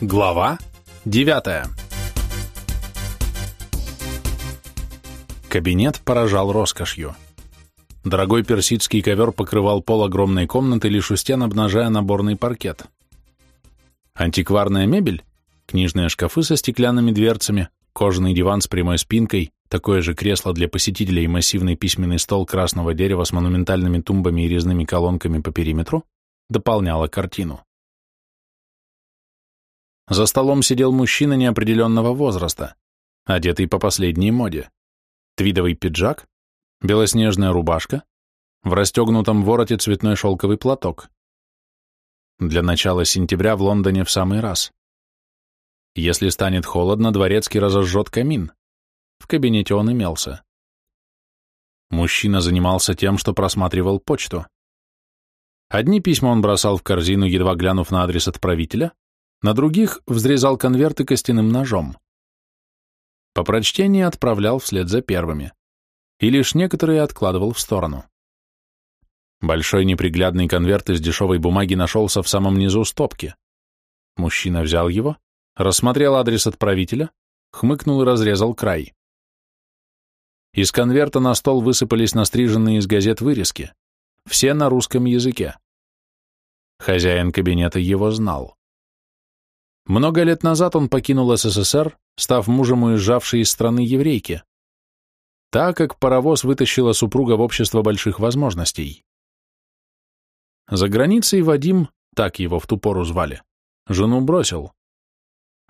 Глава 9 Кабинет поражал роскошью. Дорогой персидский ковер покрывал пол огромной комнаты, лишь у стен обнажая наборный паркет. Антикварная мебель, книжные шкафы со стеклянными дверцами, кожаный диван с прямой спинкой, такое же кресло для посетителей и массивный письменный стол красного дерева с монументальными тумбами и резными колонками по периметру дополняла картину. За столом сидел мужчина неопределенного возраста, одетый по последней моде. Твидовый пиджак, белоснежная рубашка, в расстегнутом вороте цветной шелковый платок. Для начала сентября в Лондоне в самый раз. Если станет холодно, дворецкий разожжет камин. В кабинете он имелся. Мужчина занимался тем, что просматривал почту. Одни письма он бросал в корзину, едва глянув на адрес отправителя, на других взрезал конверты костяным ножом. По прочтении отправлял вслед за первыми, и лишь некоторые откладывал в сторону. Большой неприглядный конверт из дешевой бумаги нашелся в самом низу стопки. Мужчина взял его, рассмотрел адрес отправителя, хмыкнул и разрезал край. Из конверта на стол высыпались настриженные из газет вырезки, все на русском языке. Хозяин кабинета его знал. Много лет назад он покинул СССР, став мужем уезжавшей из страны еврейки, так как паровоз вытащила супруга в общество больших возможностей. За границей Вадим, так его в ту пору звали, жену бросил.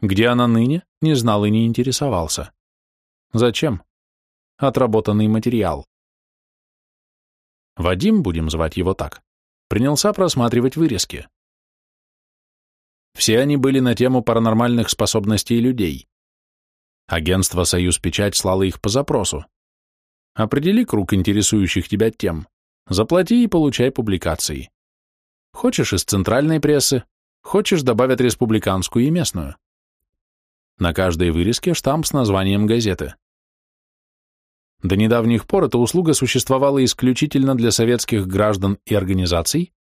Где она ныне, не знал и не интересовался. Зачем? Отработанный материал. Вадим, будем звать его так, принялся просматривать вырезки. Все они были на тему паранормальных способностей людей. Агентство «Союз Печать» слало их по запросу. Определи круг интересующих тебя тем, заплати и получай публикации. Хочешь из центральной прессы, хочешь добавят республиканскую и местную. На каждой вырезке штамп с названием газеты. До недавних пор эта услуга существовала исключительно для советских граждан и организаций,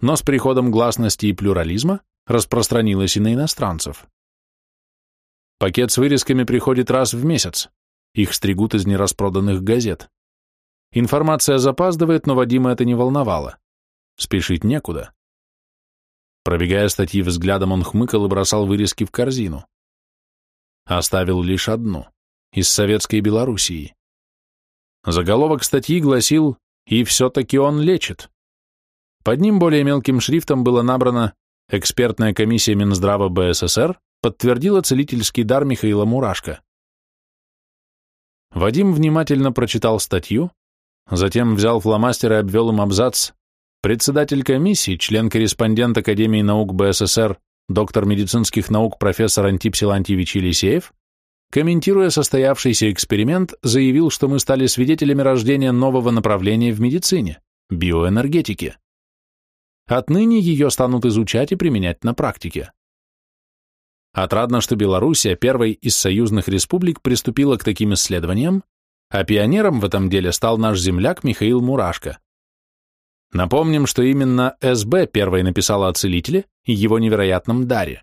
но с приходом гласности и плюрализма распространилась и на иностранцев. Пакет с вырезками приходит раз в месяц. Их стригут из нераспроданных газет. Информация запаздывает, но Вадима это не волновало. Спешить некуда. Пробегая статьи взглядом, он хмыкал и бросал вырезки в корзину. Оставил лишь одну, из Советской Белоруссии. Заголовок статьи гласил «И все-таки он лечит». Под ним более мелким шрифтом было набрано Экспертная комиссия Минздрава БССР подтвердила целительский дар Михаила Мурашко. Вадим внимательно прочитал статью, затем взял фломастер и обвел им абзац Председатель комиссии, член-корреспондент Академии наук БССР, доктор медицинских наук профессор Антип Силантьевич Елисеев, комментируя состоявшийся эксперимент, заявил, что мы стали свидетелями рождения нового направления в медицине – биоэнергетики. Отныне ее станут изучать и применять на практике. Отрадно, что Белоруссия, первой из союзных республик, приступила к таким исследованиям, а пионером в этом деле стал наш земляк Михаил Мурашко. Напомним, что именно СБ первой написала о целителе и его невероятном даре.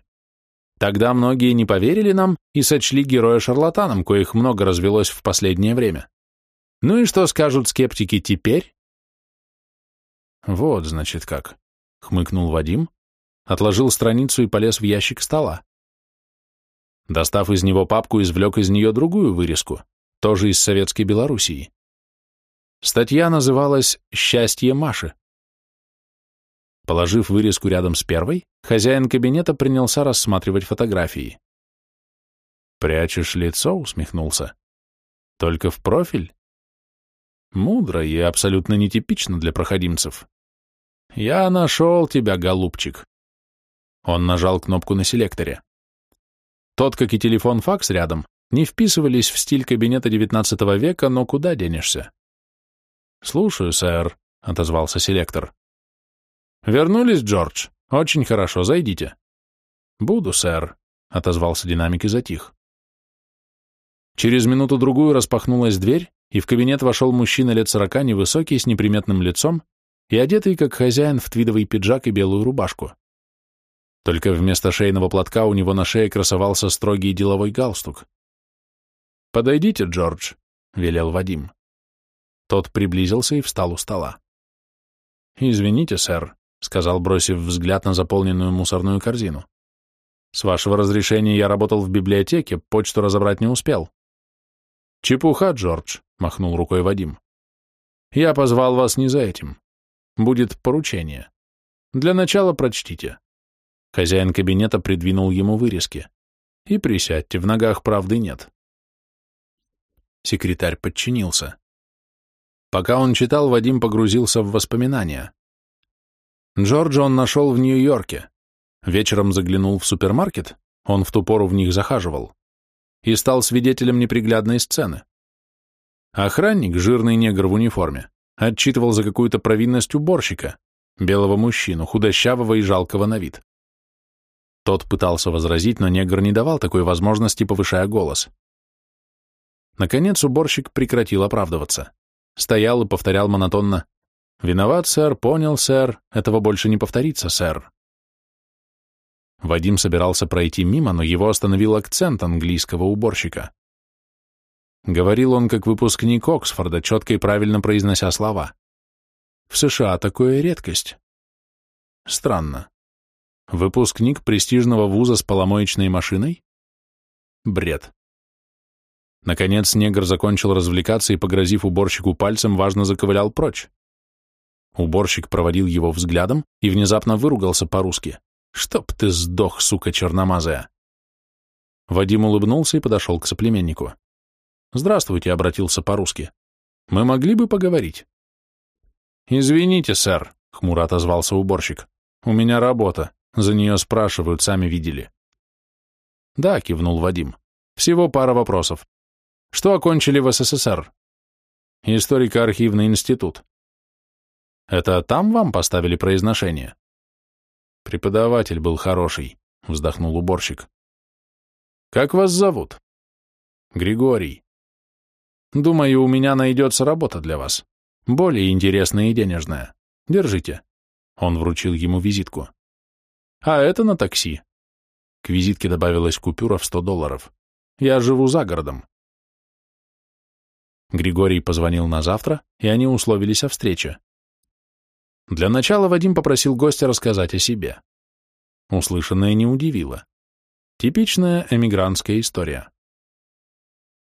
Тогда многие не поверили нам и сочли героя шарлатаном, коих много развелось в последнее время. Ну и что скажут скептики теперь? Вот, значит, как хмыкнул Вадим, отложил страницу и полез в ящик стола. Достав из него папку, извлек из нее другую вырезку, тоже из Советской Белоруссии. Статья называлась «Счастье Маши». Положив вырезку рядом с первой, хозяин кабинета принялся рассматривать фотографии. «Прячешь лицо?» — усмехнулся. «Только в профиль?» Мудро и абсолютно нетипично для проходимцев. «Я нашел тебя, голубчик!» Он нажал кнопку на селекторе. Тот, как и телефон-факс рядом, не вписывались в стиль кабинета XIX века, но куда денешься? «Слушаю, сэр», — отозвался селектор. «Вернулись, Джордж? Очень хорошо, зайдите». «Буду, сэр», — отозвался динамик и затих. Через минуту-другую распахнулась дверь, и в кабинет вошел мужчина лет сорока, невысокий, с неприметным лицом, и одетый как хозяин в твидовый пиджак и белую рубашку. Только вместо шейного платка у него на шее красовался строгий деловой галстук. «Подойдите, Джордж», — велел Вадим. Тот приблизился и встал у стола. «Извините, сэр», — сказал, бросив взгляд на заполненную мусорную корзину. «С вашего разрешения я работал в библиотеке, почту разобрать не успел». «Чепуха, Джордж», — махнул рукой Вадим. «Я позвал вас не за этим. Будет поручение. Для начала прочтите». Хозяин кабинета придвинул ему вырезки. «И присядьте, в ногах правды нет». Секретарь подчинился. Пока он читал, Вадим погрузился в воспоминания. Джорджа он нашел в Нью-Йорке. Вечером заглянул в супермаркет, он в ту пору в них захаживал, и стал свидетелем неприглядной сцены. Охранник, жирный негр в униформе, отчитывал за какую-то провинность уборщика, белого мужчину, худощавого и жалкого на вид. Тот пытался возразить, но негр не давал такой возможности, повышая голос. Наконец уборщик прекратил оправдываться. Стоял и повторял монотонно «Виноват, сэр, понял, сэр, этого больше не повторится, сэр». Вадим собирался пройти мимо, но его остановил акцент английского уборщика. Говорил он как выпускник Оксфорда, четко и правильно произнося слова. В США такое редкость. Странно. Выпускник престижного вуза с поломоечной машиной? Бред. Наконец негр закончил развлекаться и, погрозив уборщику пальцем, важно заковылял прочь. Уборщик проводил его взглядом и внезапно выругался по-русски. «Чтоб ты сдох, сука черномазая!» Вадим улыбнулся и подошел к соплеменнику. «Здравствуйте», — обратился по-русски. «Мы могли бы поговорить?» «Извините, сэр», — хмуро отозвался уборщик. «У меня работа. За нее спрашивают, сами видели». «Да», — кивнул Вадим. «Всего пара вопросов. Что окончили в СССР? Историко-архивный институт. Это там вам поставили произношение? Преподаватель был хороший, вздохнул уборщик. Как вас зовут? Григорий. Думаю, у меня найдется работа для вас. Более интересная и денежная. Держите. Он вручил ему визитку. А это на такси. К визитке добавилась купюра в сто долларов. Я живу за городом. Григорий позвонил на завтра, и они условились о встрече. Для начала Вадим попросил гостя рассказать о себе. Услышанное не удивило. Типичная эмигрантская история.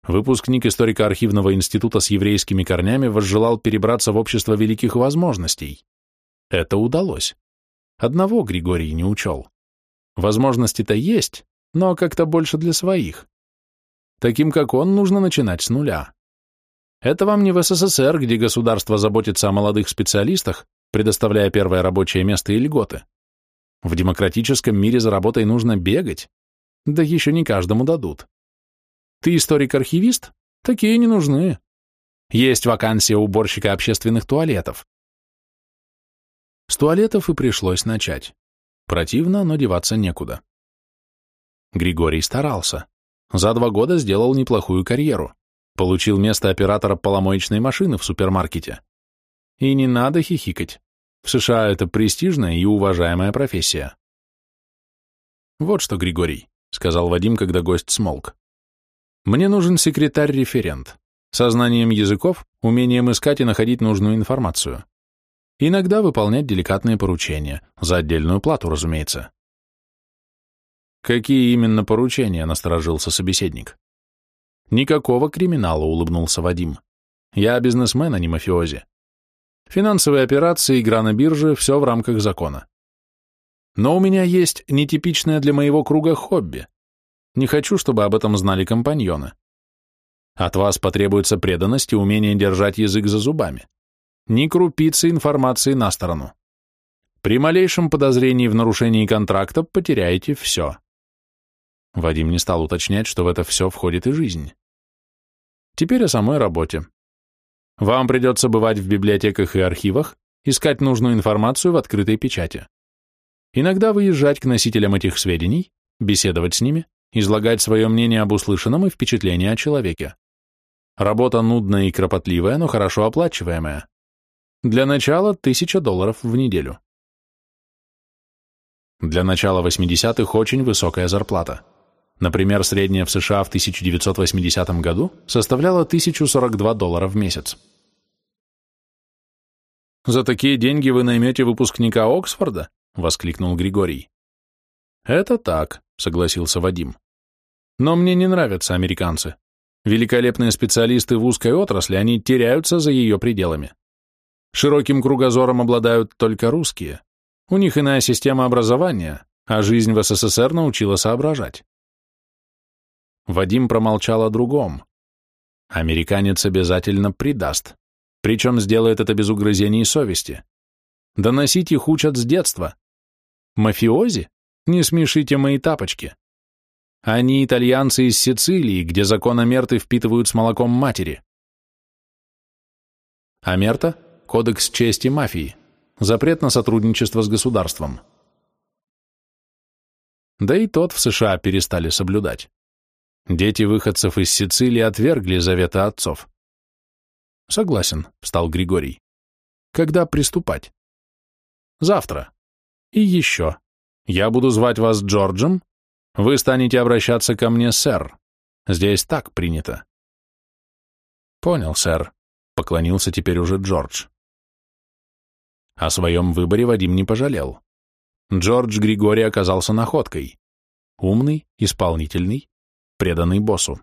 Выпускник историко-архивного института с еврейскими корнями возжелал перебраться в общество великих возможностей. Это удалось. Одного Григорий не учел. Возможности-то есть, но как-то больше для своих. Таким, как он, нужно начинать с нуля. Это вам не в СССР, где государство заботится о молодых специалистах, предоставляя первое рабочее место и льготы. В демократическом мире за работой нужно бегать, да еще не каждому дадут. Ты историк-архивист? Такие не нужны. Есть вакансия уборщика общественных туалетов. С туалетов и пришлось начать. Противно, но деваться некуда. Григорий старался. За два года сделал неплохую карьеру. Получил место оператора поломоечной машины в супермаркете. И не надо хихикать. В США это престижная и уважаемая профессия. Вот что, Григорий, сказал Вадим, когда гость смолк. Мне нужен секретарь-референт. Со знанием языков, умением искать и находить нужную информацию. Иногда выполнять деликатные поручения, за отдельную плату, разумеется. Какие именно поручения, насторожился собеседник. Никакого криминала, улыбнулся Вадим. Я бизнесмен, а не мафиози. Финансовые операции, игра на бирже – все в рамках закона. Но у меня есть нетипичное для моего круга хобби. Не хочу, чтобы об этом знали компаньоны. От вас потребуется преданность и умение держать язык за зубами. Ни крупицы информации на сторону. При малейшем подозрении в нарушении контракта потеряете все. Вадим не стал уточнять, что в это все входит и жизнь. Теперь о самой работе. Вам придется бывать в библиотеках и архивах, искать нужную информацию в открытой печати. Иногда выезжать к носителям этих сведений, беседовать с ними, излагать свое мнение об услышанном и впечатление о человеке. Работа нудная и кропотливая, но хорошо оплачиваемая. Для начала тысяча долларов в неделю. Для начала 80-х очень высокая зарплата. Например, средняя в США в 1980 году составляла 1042 доллара в месяц. «За такие деньги вы наймете выпускника Оксфорда?» — воскликнул Григорий. «Это так», — согласился Вадим. «Но мне не нравятся американцы. Великолепные специалисты в узкой отрасли, они теряются за ее пределами. Широким кругозором обладают только русские. У них иная система образования, а жизнь в СССР научила соображать. Вадим промолчал о другом. Американец обязательно предаст, причем сделает это без угрызений совести. Доносить их учат с детства. Мафиози? Не смешите мои тапочки. Они итальянцы из Сицилии, где закономерты впитывают с молоком матери. Амерта – кодекс чести мафии, запрет на сотрудничество с государством. Да и тот в США перестали соблюдать. Дети выходцев из Сицилии отвергли заветы отцов. Согласен, встал Григорий. Когда приступать? Завтра. И еще. Я буду звать вас Джорджем, вы станете обращаться ко мне, сэр. Здесь так принято. Понял, сэр, поклонился теперь уже Джордж. О своем выборе Вадим не пожалел. Джордж Григорий оказался находкой. Умный, исполнительный, преданный боссу.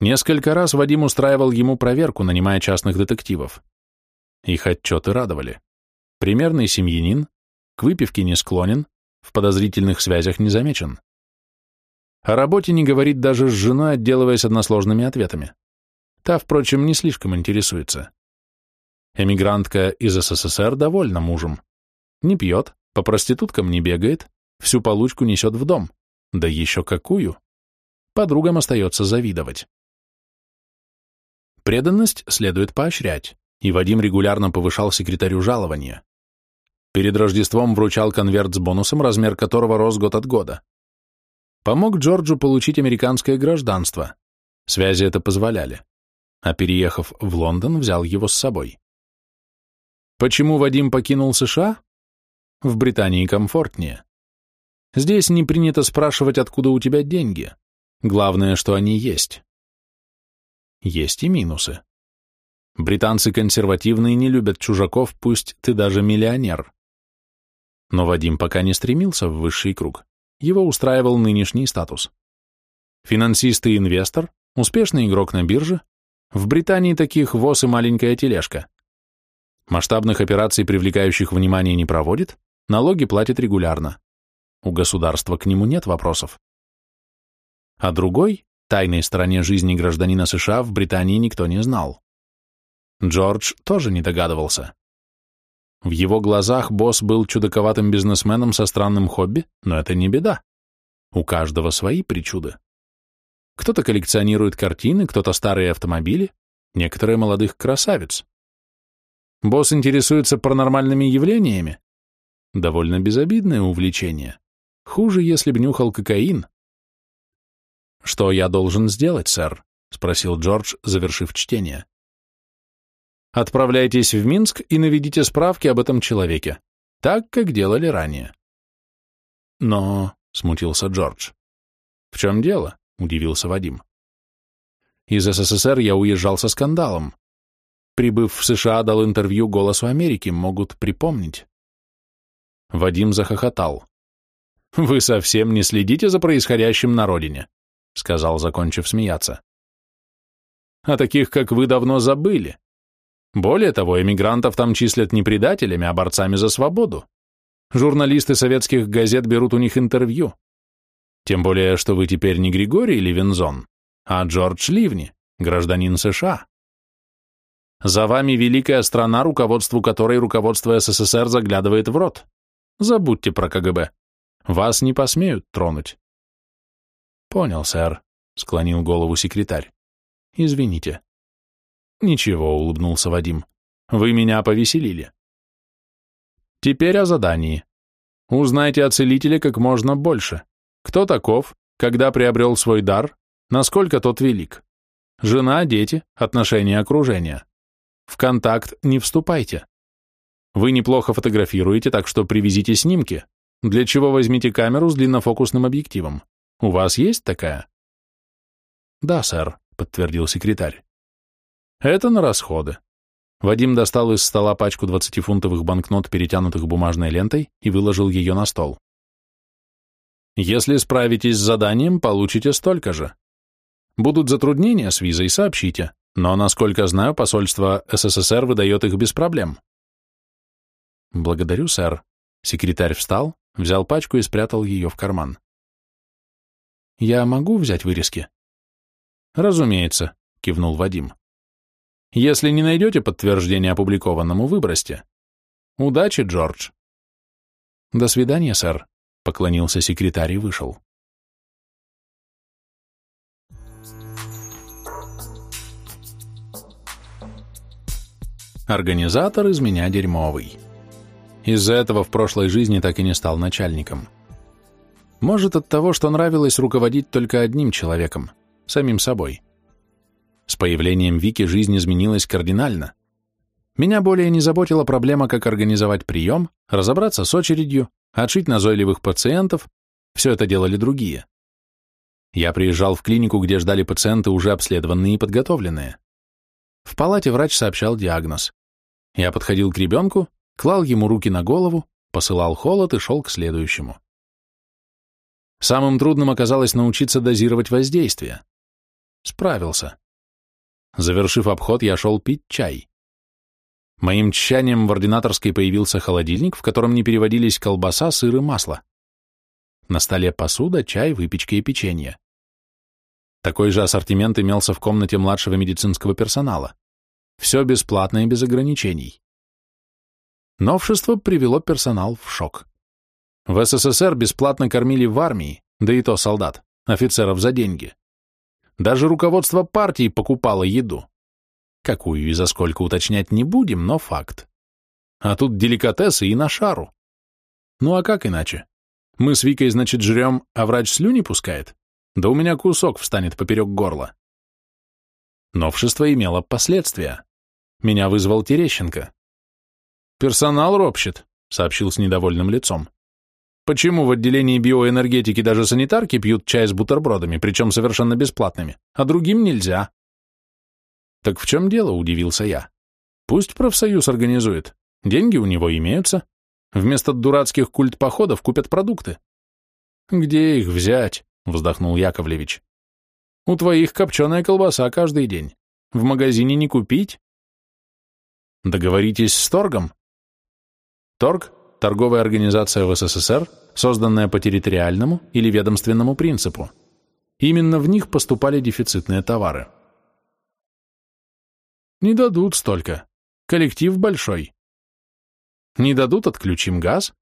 Несколько раз Вадим устраивал ему проверку, нанимая частных детективов. Их отчеты радовали. Примерный семьянин, к выпивке не склонен, в подозрительных связях не замечен. О работе не говорит даже с женой, отделываясь односложными ответами. Та, впрочем, не слишком интересуется. Эмигрантка из СССР довольна мужем. Не пьет, по проституткам не бегает, всю получку несет в дом. Да еще какую! Подругам остается завидовать. Преданность следует поощрять, и Вадим регулярно повышал секретарю жалования. Перед Рождеством вручал конверт с бонусом, размер которого рос год от года. Помог Джорджу получить американское гражданство. Связи это позволяли. А переехав в Лондон, взял его с собой. Почему Вадим покинул США? В Британии комфортнее. Здесь не принято спрашивать, откуда у тебя деньги. Главное, что они есть. Есть и минусы. Британцы консервативные не любят чужаков, пусть ты даже миллионер. Но Вадим пока не стремился в высший круг. Его устраивал нынешний статус. Финансист и инвестор, успешный игрок на бирже. В Британии таких ВОЗ и маленькая тележка. Масштабных операций, привлекающих внимание, не проводит, налоги платит регулярно. У государства к нему нет вопросов. А другой, тайной стороне жизни гражданина США в Британии никто не знал. Джордж тоже не догадывался. В его глазах босс был чудаковатым бизнесменом со странным хобби, но это не беда. У каждого свои причуды. Кто-то коллекционирует картины, кто-то старые автомобили, некоторые молодых красавиц. Босс интересуется паранормальными явлениями. Довольно безобидное увлечение. Хуже, если б нюхал кокаин. «Что я должен сделать, сэр?» — спросил Джордж, завершив чтение. Отправляйтесь в Минск и наведите справки об этом человеке, так, как делали ранее. Но, — смутился Джордж. В чем дело? — удивился Вадим. Из СССР я уезжал со скандалом. Прибыв в США, дал интервью «Голосу Америки», могут припомнить. Вадим захохотал. «Вы совсем не следите за происходящим на родине», — сказал, закончив смеяться. «А таких, как вы, давно забыли. Более того, эмигрантов там числят не предателями, а борцами за свободу. Журналисты советских газет берут у них интервью. Тем более, что вы теперь не Григорий Левинзон, а Джордж Ливни, гражданин США. За вами великая страна, руководству которой руководство СССР заглядывает в рот. Забудьте про КГБ. Вас не посмеют тронуть. Понял, сэр, склонил голову секретарь. Извините. «Ничего», — улыбнулся Вадим. «Вы меня повеселили». Теперь о задании. Узнайте о целителе как можно больше. Кто таков, когда приобрел свой дар, насколько тот велик. Жена, дети, отношения окружения. В контакт не вступайте. Вы неплохо фотографируете, так что привезите снимки. Для чего возьмите камеру с длиннофокусным объективом? У вас есть такая? Да, сэр, подтвердил секретарь. Это на расходы. Вадим достал из стола пачку 20-фунтовых банкнот, перетянутых бумажной лентой, и выложил ее на стол. Если справитесь с заданием, получите столько же. Будут затруднения с визой, сообщите, но, насколько знаю, посольство СССР выдает их без проблем. Благодарю, сэр. Секретарь встал, взял пачку и спрятал ее в карман. Я могу взять вырезки? Разумеется, кивнул Вадим. Если не найдете подтверждение опубликованному, выбросьте. Удачи, Джордж. До свидания, сэр. Поклонился секретарь и вышел. Организатор из меня дерьмовый. Из-за этого в прошлой жизни так и не стал начальником. Может, от того, что нравилось руководить только одним человеком, самим собой. С появлением Вики жизнь изменилась кардинально. Меня более не заботила проблема, как организовать прием, разобраться с очередью, отшить назойливых пациентов, все это делали другие. Я приезжал в клинику, где ждали пациенты, уже обследованные и подготовленные. В палате врач сообщал диагноз. Я подходил к ребенку, клал ему руки на голову, посылал холод и шел к следующему. Самым трудным оказалось научиться дозировать воздействие. Справился. Завершив обход, я шел пить чай. Моим тщанием в ординаторской появился холодильник, в котором не переводились колбаса, сыр и масло. На столе посуда, чай, выпечка и печенье. Такой же ассортимент имелся в комнате младшего медицинского персонала. Все бесплатно и без ограничений. Новшество привело персонал в шок. В СССР бесплатно кормили в армии, да и то солдат, офицеров за деньги. Даже руководство партии покупало еду. Какую и за сколько уточнять не будем, но факт. А тут деликатесы и на шару. Ну а как иначе? Мы с Викой, значит, жрем, а врач слюни пускает? Да у меня кусок встанет поперек горла. Новшество имело последствия. Меня вызвал Терещенко. «Персонал ропщет», — сообщил с недовольным лицом. «Почему в отделении биоэнергетики даже санитарки пьют чай с бутербродами, причем совершенно бесплатными, а другим нельзя?» Так в чем дело, удивился я. Пусть профсоюз организует. Деньги у него имеются. Вместо дурацких культ-походов купят продукты. Где их взять? Вздохнул Яковлевич. У твоих копченая колбаса каждый день. В магазине не купить. Договоритесь с торгом. Торг – торговая организация в СССР, созданная по территориальному или ведомственному принципу. Именно в них поступали дефицитные товары. Не дадут столько. Коллектив большой. Не дадут, отключим газ.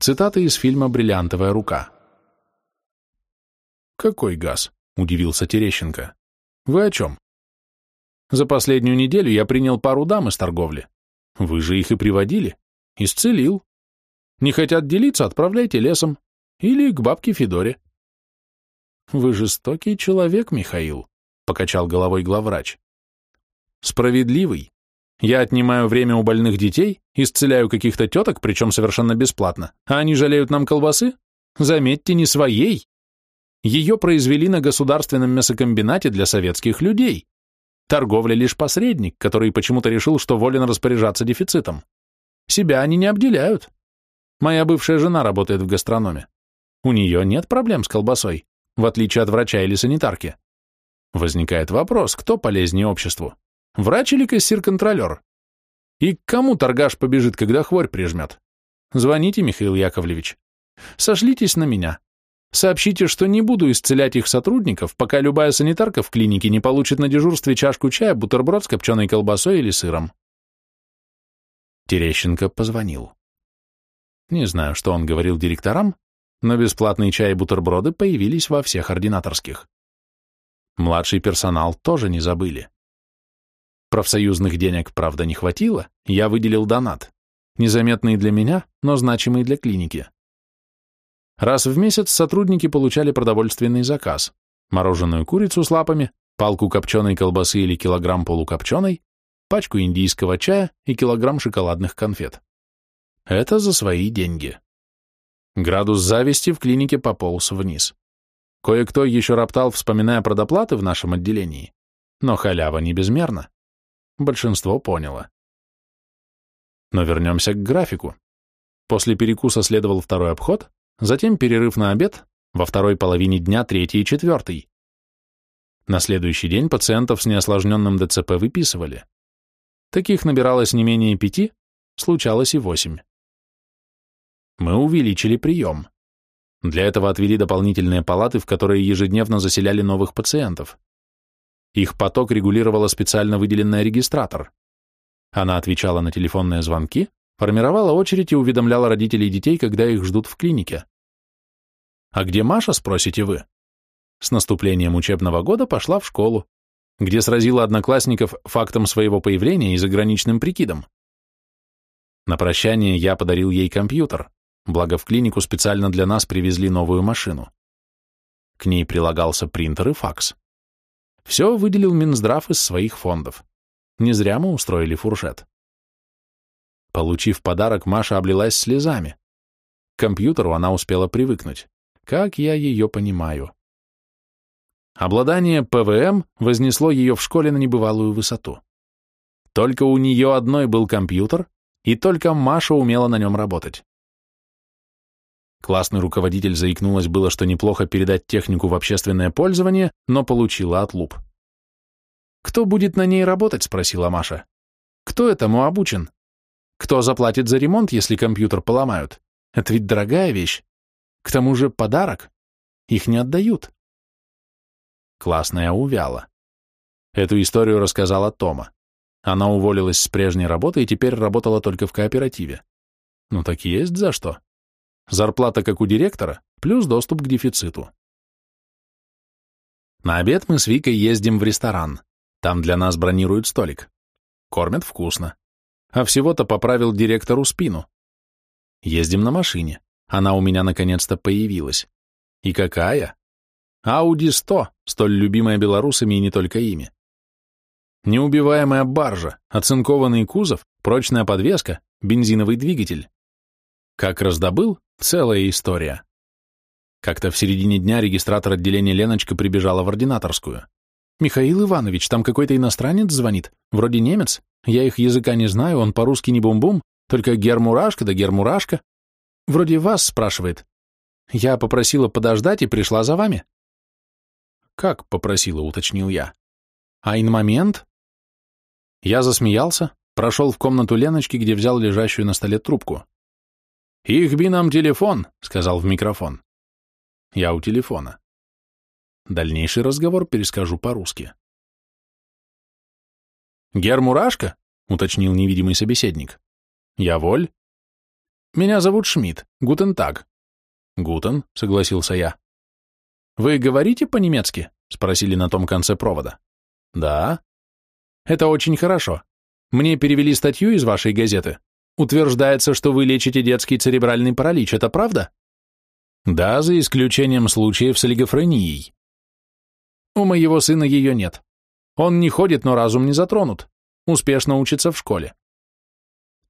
Цитата из фильма «Бриллиантовая рука». «Какой газ?» — удивился Терещенко. «Вы о чем?» «За последнюю неделю я принял пару дам из торговли. Вы же их и приводили. Исцелил. Не хотят делиться, отправляйте лесом. Или к бабке Федоре». «Вы жестокий человек, Михаил», — покачал головой главврач. Справедливый. Я отнимаю время у больных детей, исцеляю каких-то теток, причем совершенно бесплатно, а они жалеют нам колбасы? Заметьте, не своей. Ее произвели на государственном мясокомбинате для советских людей. Торговля лишь посредник, который почему-то решил, что волен распоряжаться дефицитом. Себя они не обделяют. Моя бывшая жена работает в гастрономе. У нее нет проблем с колбасой, в отличие от врача или санитарки. Возникает вопрос, кто полезнее обществу? Врач или кассир-контролер? И к кому торгаш побежит, когда хворь прижмет? Звоните, Михаил Яковлевич. Сошлитесь на меня. Сообщите, что не буду исцелять их сотрудников, пока любая санитарка в клинике не получит на дежурстве чашку чая, бутерброд с копченой колбасой или сыром. Терещенко позвонил. Не знаю, что он говорил директорам, но бесплатный чай и бутерброды появились во всех ординаторских. Младший персонал тоже не забыли. Профсоюзных денег, правда, не хватило, я выделил донат. Незаметный для меня, но значимый для клиники. Раз в месяц сотрудники получали продовольственный заказ. Мороженую курицу с лапами, палку копченой колбасы или килограмм полукопченой, пачку индийского чая и килограмм шоколадных конфет. Это за свои деньги. Градус зависти в клинике пополз вниз. Кое-кто еще роптал, вспоминая про доплаты в нашем отделении, но халява не безмерна. Большинство поняло. Но вернемся к графику. После перекуса следовал второй обход, затем перерыв на обед, во второй половине дня третий и четвертый. На следующий день пациентов с неосложненным ДЦП выписывали. Таких набиралось не менее пяти, случалось и восемь. Мы увеличили прием. Для этого отвели дополнительные палаты, в которые ежедневно заселяли новых пациентов. Их поток регулировала специально выделенная регистратор. Она отвечала на телефонные звонки, формировала очередь и уведомляла родителей детей, когда их ждут в клинике. «А где Маша?» – спросите вы. С наступлением учебного года пошла в школу, где сразила одноклассников фактом своего появления и заграничным прикидом. На прощание я подарил ей компьютер, благо в клинику специально для нас привезли новую машину. К ней прилагался принтер и факс. Все выделил Минздрав из своих фондов. Не зря мы устроили фуршет. Получив подарок, Маша облилась слезами. К компьютеру она успела привыкнуть. Как я ее понимаю. Обладание ПВМ вознесло ее в школе на небывалую высоту. Только у нее одной был компьютер, и только Маша умела на нем работать. Классный руководитель заикнулась было, что неплохо передать технику в общественное пользование, но получила отлуп. «Кто будет на ней работать?» – спросила Маша. «Кто этому обучен? Кто заплатит за ремонт, если компьютер поломают? Это ведь дорогая вещь. К тому же подарок. Их не отдают». Классная увяла. Эту историю рассказала Тома. Она уволилась с прежней работы и теперь работала только в кооперативе. Ну так есть за что. Зарплата, как у директора, плюс доступ к дефициту. На обед мы с Викой ездим в ресторан. Там для нас бронируют столик. Кормят вкусно. А всего-то поправил директору спину. Ездим на машине. Она у меня наконец-то появилась. И какая? Ауди 100, столь любимая белорусами и не только ими. Неубиваемая баржа, оцинкованный кузов, прочная подвеска, бензиновый двигатель. Как раздобыл, Целая история. Как-то в середине дня регистратор отделения Леночка прибежала в ординаторскую. «Михаил Иванович, там какой-то иностранец звонит, вроде немец. Я их языка не знаю, он по-русски не бум-бум, только гермурашка да гермурашка. Вроде вас спрашивает. Я попросила подождать и пришла за вами». «Как попросила?» — уточнил я. «Айн момент?» Я засмеялся, прошел в комнату Леночки, где взял лежащую на столе трубку. «Их би нам телефон», — сказал в микрофон. Я у телефона. Дальнейший разговор перескажу по-русски. «Herr Мурашка?» — уточнил невидимый собеседник. «Jawohl?» «Меня зовут Шмидт. Guten Tag». «Guten», — согласился я. «Вы говорите по-немецки?» — спросили на том конце провода. «Да». «Это очень хорошо. Мне перевели статью из вашей газеты. Утверждается, что вы лечите детский церебральный паралич, это правда? Да, за исключением случаев с олигофренией. У моего сына ее нет. Он не ходит, но разум не затронут. Успешно учится в школе.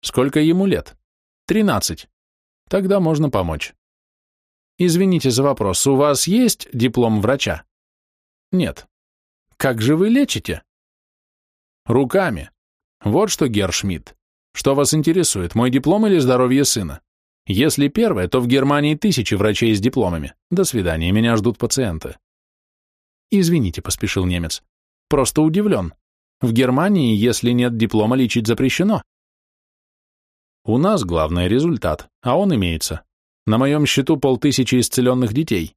Сколько ему лет? Тринадцать. Тогда можно помочь. Извините за вопрос, у вас есть диплом врача? Нет. Как же вы лечите? Руками. Вот что, Гершмидт. Что вас интересует, мой диплом или здоровье сына? Если первое, то в Германии тысячи врачей с дипломами. До свидания, меня ждут пациенты. Извините, поспешил немец. Просто удивлен. В Германии, если нет диплома, лечить запрещено. У нас главный результат, а он имеется. На моем счету полтысячи исцеленных детей.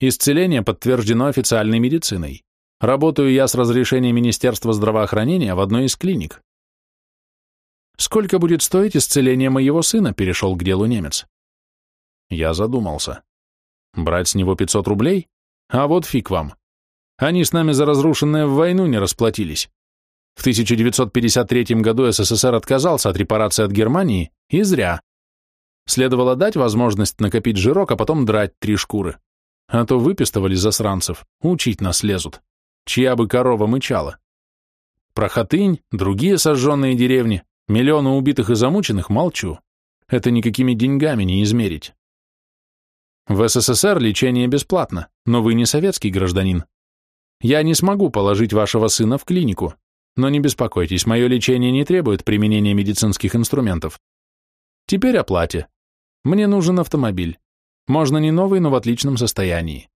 Исцеление подтверждено официальной медициной. Работаю я с разрешения Министерства здравоохранения в одной из клиник. «Сколько будет стоить исцеление моего сына?» – перешел к делу немец. Я задумался. Брать с него 500 рублей? А вот фиг вам. Они с нами за разрушенное в войну не расплатились. В 1953 году СССР отказался от репарации от Германии, и зря. Следовало дать возможность накопить жирок, а потом драть три шкуры. А то выпистывали засранцев, учить нас лезут. Чья бы корова мычала. Про Хатынь, другие сожженные деревни, Миллионы убитых и замученных молчу. Это никакими деньгами не измерить. В СССР лечение бесплатно, но вы не советский гражданин. Я не смогу положить вашего сына в клинику, но не беспокойтесь, мое лечение не требует применения медицинских инструментов. Теперь о плате. Мне нужен автомобиль. Можно не новый, но в отличном состоянии.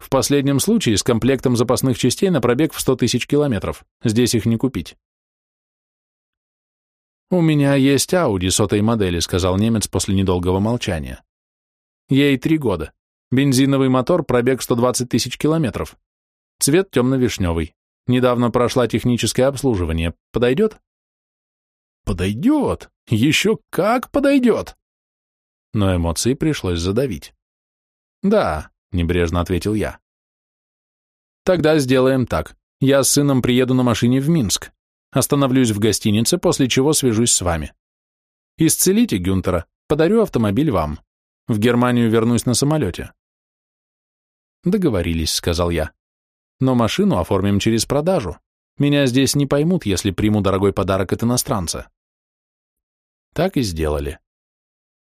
В последнем случае с комплектом запасных частей на пробег в 100 тысяч километров. Здесь их не купить. «У меня есть Ауди сотой модели», — сказал немец после недолгого молчания. «Ей три года. Бензиновый мотор, пробег 120 тысяч километров. Цвет темно-вишневый. Недавно прошла техническое обслуживание. Подойдет?» «Подойдет! Еще как подойдет!» Но эмоции пришлось задавить. «Да, — небрежно ответил я. «Тогда сделаем так. Я с сыном приеду на машине в Минск. Остановлюсь в гостинице, после чего свяжусь с вами. Исцелите Гюнтера, подарю автомобиль вам. В Германию вернусь на самолете». «Договорились», — сказал я. «Но машину оформим через продажу. Меня здесь не поймут, если приму дорогой подарок от иностранца». Так и сделали.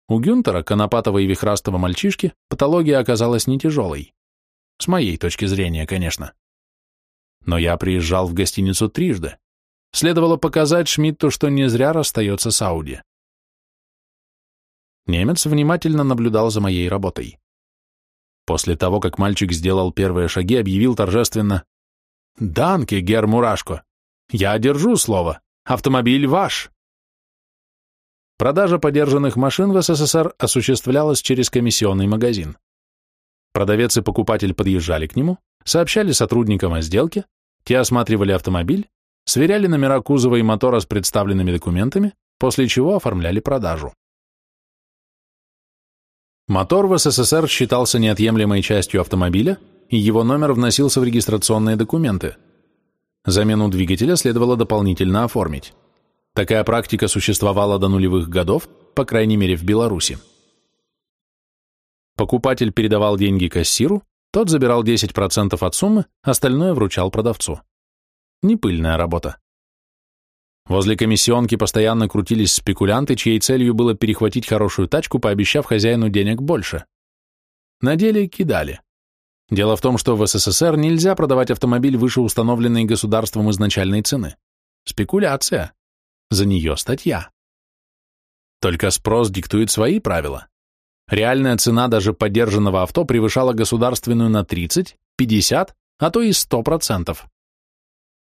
У Гюнтера, Конопатова и Вихрастого мальчишки, патология оказалась не тяжелой. С моей точки зрения, конечно. Но я приезжал в гостиницу трижды. Следовало показать Шмидту, что не зря расстается с Ауди. Немец внимательно наблюдал за моей работой. После того, как мальчик сделал первые шаги, объявил торжественно «Данке, гер Мурашко! Я держу слово! Автомобиль ваш!» Продажа подержанных машин в СССР осуществлялась через комиссионный магазин. Продавец и покупатель подъезжали к нему, сообщали сотрудникам о сделке, те осматривали автомобиль, сверяли номера кузова и мотора с представленными документами, после чего оформляли продажу. Мотор в СССР считался неотъемлемой частью автомобиля, и его номер вносился в регистрационные документы. Замену двигателя следовало дополнительно оформить. Такая практика существовала до нулевых годов, по крайней мере в Беларуси. Покупатель передавал деньги кассиру, тот забирал 10% от суммы, остальное вручал продавцу. Непыльная работа. Возле комиссионки постоянно крутились спекулянты, чьей целью было перехватить хорошую тачку, пообещав хозяину денег больше. На деле кидали. Дело в том, что в СССР нельзя продавать автомобиль выше установленной государством изначальной цены. Спекуляция. За нее статья. Только спрос диктует свои правила. Реальная цена даже подержанного авто превышала государственную на 30, 50, а то и 100%.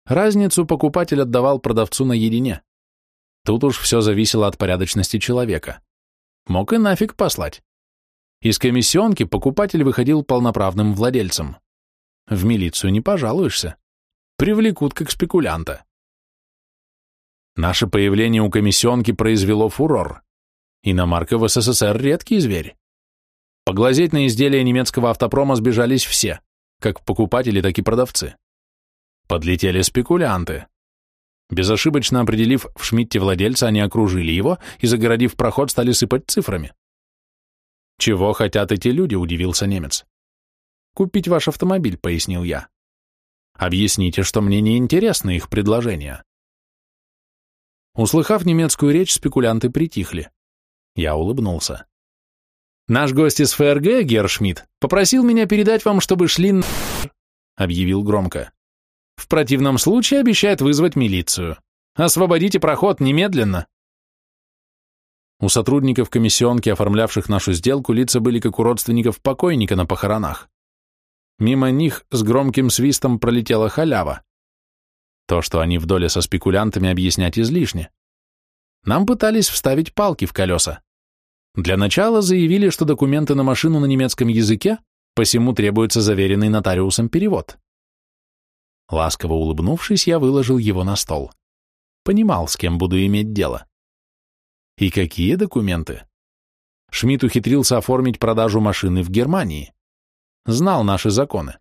Разницу покупатель отдавал продавцу наедине. Тут уж все зависело от порядочности человека. Мог и нафиг послать. Из комиссионки покупатель выходил полноправным владельцем. В милицию не пожалуешься. Привлекут как спекулянта. Наше появление у комиссионки произвело фурор. Иномарка в СССР редкий зверь. Поглазеть на изделия немецкого автопрома сбежались все, как покупатели, так и продавцы. Подлетели спекулянты. Безошибочно определив в Шмидте владельца, они окружили его и, загородив проход, стали сыпать цифрами. «Чего хотят эти люди?» – удивился немец. «Купить ваш автомобиль», – пояснил я. «Объясните, что мне не интересны их предложения». Услыхав немецкую речь, спекулянты притихли. Я улыбнулся. «Наш гость из ФРГ, Гершмидт, попросил меня передать вам, чтобы шли на...» объявил громко. «В противном случае обещает вызвать милицию. Освободите проход немедленно!» У сотрудников комиссионки, оформлявших нашу сделку, лица были как у родственников покойника на похоронах. Мимо них с громким свистом пролетела халява. То, что они в доле со спекулянтами, объяснять излишне. Нам пытались вставить палки в колеса. Для начала заявили, что документы на машину на немецком языке, посему требуется заверенный нотариусом перевод. Ласково улыбнувшись, я выложил его на стол. Понимал, с кем буду иметь дело. И какие документы? Шмидт ухитрился оформить продажу машины в Германии. Знал наши законы.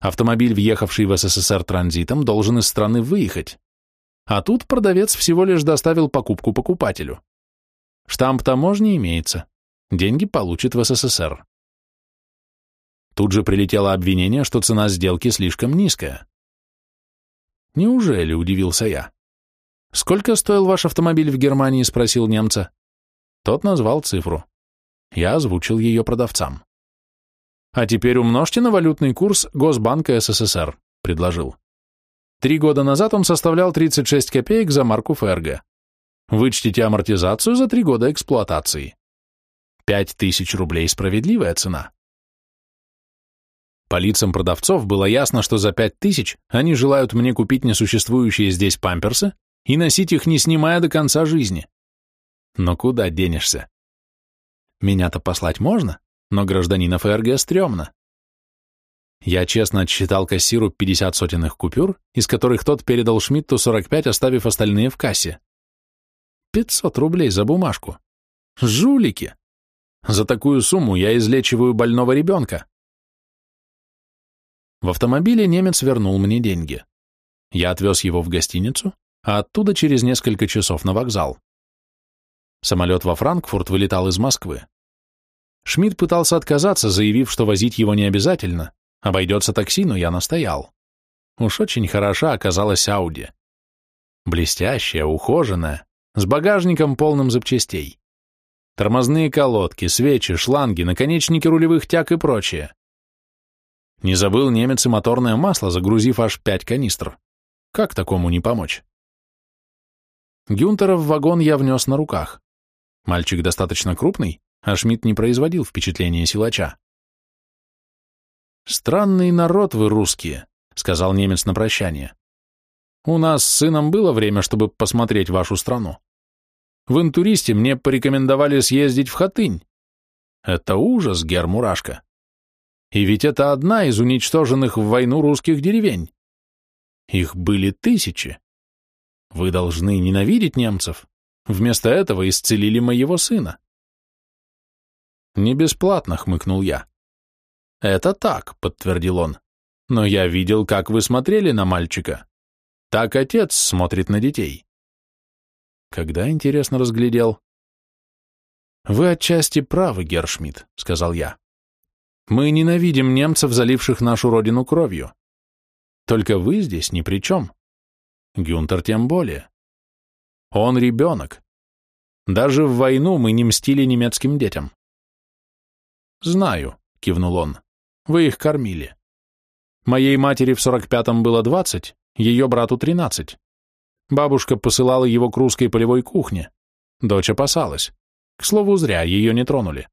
Автомобиль, въехавший в СССР транзитом, должен из страны выехать. А тут продавец всего лишь доставил покупку покупателю. Штамп таможни имеется. Деньги получит в СССР. Тут же прилетело обвинение, что цена сделки слишком низкая. Неужели, удивился я. Сколько стоил ваш автомобиль в Германии, спросил немца. Тот назвал цифру. Я озвучил ее продавцам. А теперь умножьте на валютный курс Госбанка СССР, предложил. Три года назад он составлял 36 копеек за марку ФРГ. Вычтите амортизацию за три года эксплуатации. Пять тысяч рублей – справедливая цена. По лицам продавцов было ясно, что за пять тысяч они желают мне купить несуществующие здесь памперсы и носить их, не снимая до конца жизни. Но куда денешься? Меня-то послать можно, но гражданина ФРГ стрёмно. Я честно отсчитал кассиру 50 сотенных купюр, из которых тот передал Шмидту 45, оставив остальные в кассе. 500 рублей за бумажку. Жулики! За такую сумму я излечиваю больного ребенка. В автомобиле немец вернул мне деньги. Я отвез его в гостиницу, а оттуда через несколько часов на вокзал. Самолет во Франкфурт вылетал из Москвы. Шмидт пытался отказаться, заявив, что возить его не обязательно, обойдется такси, но я настоял. Уж очень хороша оказалась Ауди. Блестящая, ухоженная, с багажником полным запчастей. Тормозные колодки, свечи, шланги, наконечники рулевых тяг и прочее. Не забыл немец и моторное масло, загрузив аж пять канистр. Как такому не помочь? Гюнтера в вагон я внес на руках. Мальчик достаточно крупный, а Шмидт не производил впечатления силача. «Странный народ вы русские», — сказал немец на прощание. «У нас с сыном было время, чтобы посмотреть вашу страну. В интуристе мне порекомендовали съездить в Хатынь. Это ужас, гер Мурашка. И ведь это одна из уничтоженных в войну русских деревень. Их были тысячи. Вы должны ненавидеть немцев. Вместо этого исцелили моего сына. Не бесплатно, хмыкнул я. Это так, подтвердил он. Но я видел, как вы смотрели на мальчика. Так отец смотрит на детей. Когда, интересно, разглядел? Вы отчасти правы, Гершмидт, сказал я. Мы ненавидим немцев, заливших нашу родину кровью. Только вы здесь ни при чем. Гюнтер тем более. Он ребенок. Даже в войну мы не мстили немецким детям. Знаю, кивнул он. Вы их кормили. Моей матери в сорок пятом было двадцать, ее брату тринадцать. Бабушка посылала его к русской полевой кухне. Дочь опасалась. К слову, зря, ее не тронули.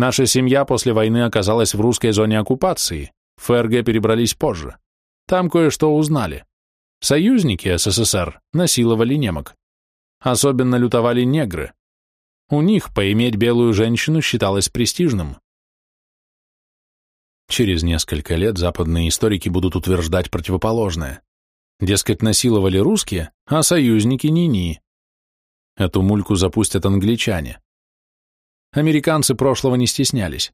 Наша семья после войны оказалась в русской зоне оккупации, в ФРГ перебрались позже. Там кое-что узнали. Союзники СССР насиловали немок. Особенно лютовали негры. У них поиметь белую женщину считалось престижным. Через несколько лет западные историки будут утверждать противоположное. Дескать, насиловали русские, а союзники ни-ни. Эту мульку запустят англичане. Американцы прошлого не стеснялись.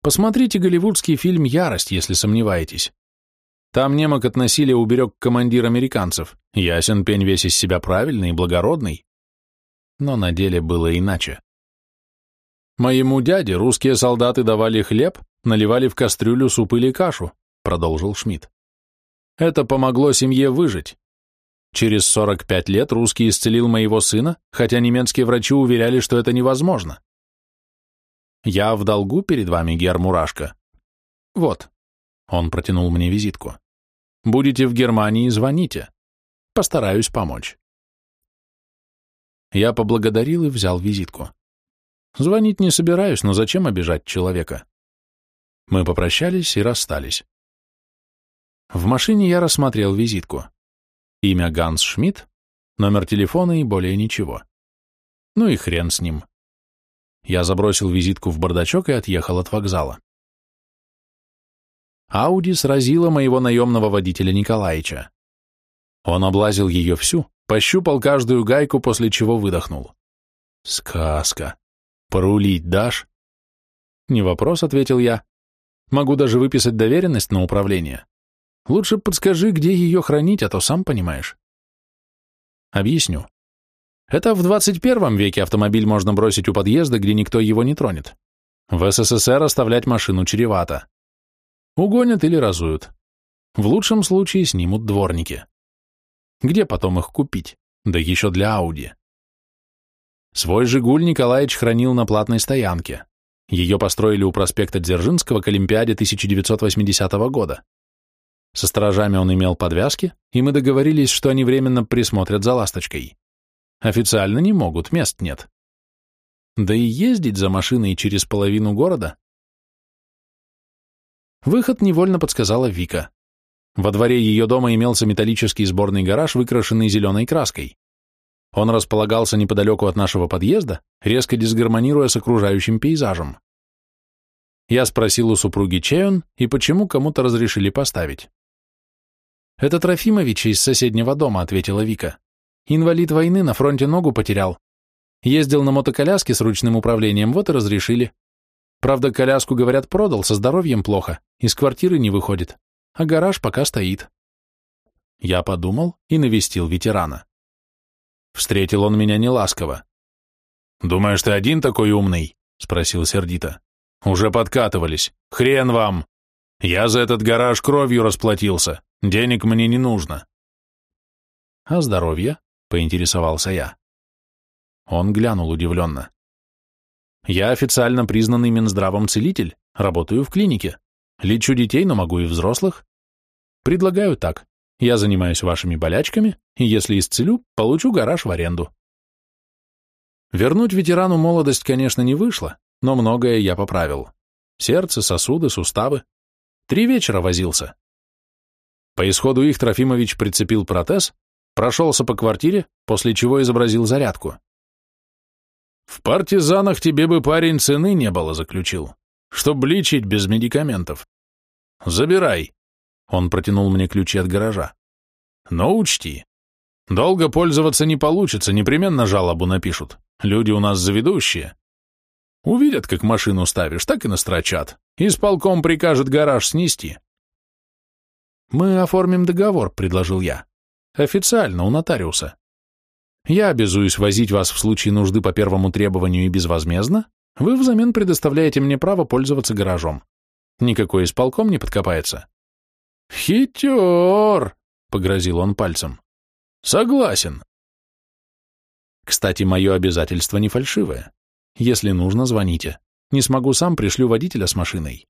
Посмотрите голливудский фильм «Ярость», если сомневаетесь. Там немок от насилия уберег командир американцев. Ясен пень весь из себя правильный и благородный. Но на деле было иначе. Моему дяде русские солдаты давали хлеб, наливали в кастрюлю суп или кашу, продолжил Шмидт. Это помогло семье выжить. Через 45 лет русский исцелил моего сына, хотя немецкие врачи уверяли, что это невозможно. Я в долгу перед вами, Гер Мурашко. Вот. Он протянул мне визитку. Будете в Германии, звоните. Постараюсь помочь. Я поблагодарил и взял визитку. Звонить не собираюсь, но зачем обижать человека? Мы попрощались и расстались. В машине я рассмотрел визитку. Имя Ганс Шмидт, номер телефона и более ничего. Ну и хрен с ним. Я забросил визитку в бардачок и отъехал от вокзала. Ауди сразила моего наемного водителя Николаича. Он облазил ее всю, пощупал каждую гайку, после чего выдохнул. «Сказка. Порулить дашь?» «Не вопрос», — ответил я. «Могу даже выписать доверенность на управление. Лучше подскажи, где ее хранить, а то сам понимаешь». «Объясню. Это в 21 веке автомобиль можно бросить у подъезда, где никто его не тронет. В СССР оставлять машину чревато. Угонят или разуют. В лучшем случае снимут дворники. Где потом их купить? Да еще для Ауди. Свой «Жигуль» Николаевич хранил на платной стоянке. Ее построили у проспекта Дзержинского к Олимпиаде 1980 года. Со сторожами он имел подвязки, и мы договорились, что они временно присмотрят за ласточкой. Официально не могут, мест нет. Да и ездить за машиной через половину города. Выход невольно подсказала Вика. Во дворе ее дома имелся металлический сборный гараж, выкрашенный зеленой краской. Он располагался неподалеку от нашего подъезда, резко дисгармонируя с окружающим пейзажем. Я спросил у супруги, чей он и почему кому-то разрешили поставить. «Это Трофимович из соседнего дома», — ответила Вика. «Инвалид войны, на фронте ногу потерял. Ездил на мотоколяске с ручным управлением, вот и разрешили. Правда, коляску, говорят, продал, со здоровьем плохо, из квартиры не выходит, а гараж пока стоит». Я подумал и навестил ветерана. Встретил он меня неласково. «Думаешь, ты один такой умный?» — спросил сердито. «Уже подкатывались. Хрен вам! Я за этот гараж кровью расплатился. Денег мне не нужно». «А здоровье?» — поинтересовался я. Он глянул удивленно. «Я официально признанный Минздравом целитель, работаю в клинике. Лечу детей, но могу и взрослых. Предлагаю так. Я занимаюсь вашими болячками, и если исцелю, получу гараж в аренду. Вернуть ветерану молодость, конечно, не вышло, но многое я поправил. Сердце, сосуды, суставы. Три вечера возился. По исходу их Трофимович прицепил протез, прошелся по квартире, после чего изобразил зарядку. «В партизанах тебе бы парень цены не было», — заключил, «чтоб лечить без медикаментов. Забирай». Он протянул мне ключи от гаража. «Но учти, долго пользоваться не получится, непременно жалобу напишут. Люди у нас заведущие. Увидят, как машину ставишь, так и настрочат. Исполком прикажет гараж снести». «Мы оформим договор», — предложил я. «Официально, у нотариуса. Я обязуюсь возить вас в случае нужды по первому требованию и безвозмездно, вы взамен предоставляете мне право пользоваться гаражом. Никакой исполком не подкопается. «Хитер!» — погрозил он пальцем. «Согласен». Кстати, мое обязательство не фальшивое. Если нужно, звоните. Не смогу сам, пришлю водителя с машиной.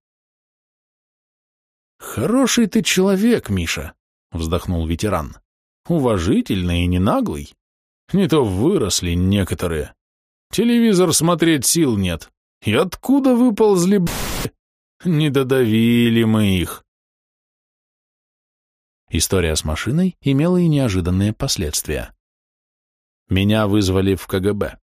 «Хороший ты человек, Миша», — вздохнул ветеран. «Уважительный и не наглый. Не то выросли некоторые. Телевизор смотреть сил нет. И откуда выползли, б***? Не додавили мы их. История с машиной имела и неожиданные последствия. Меня вызвали в КГБ.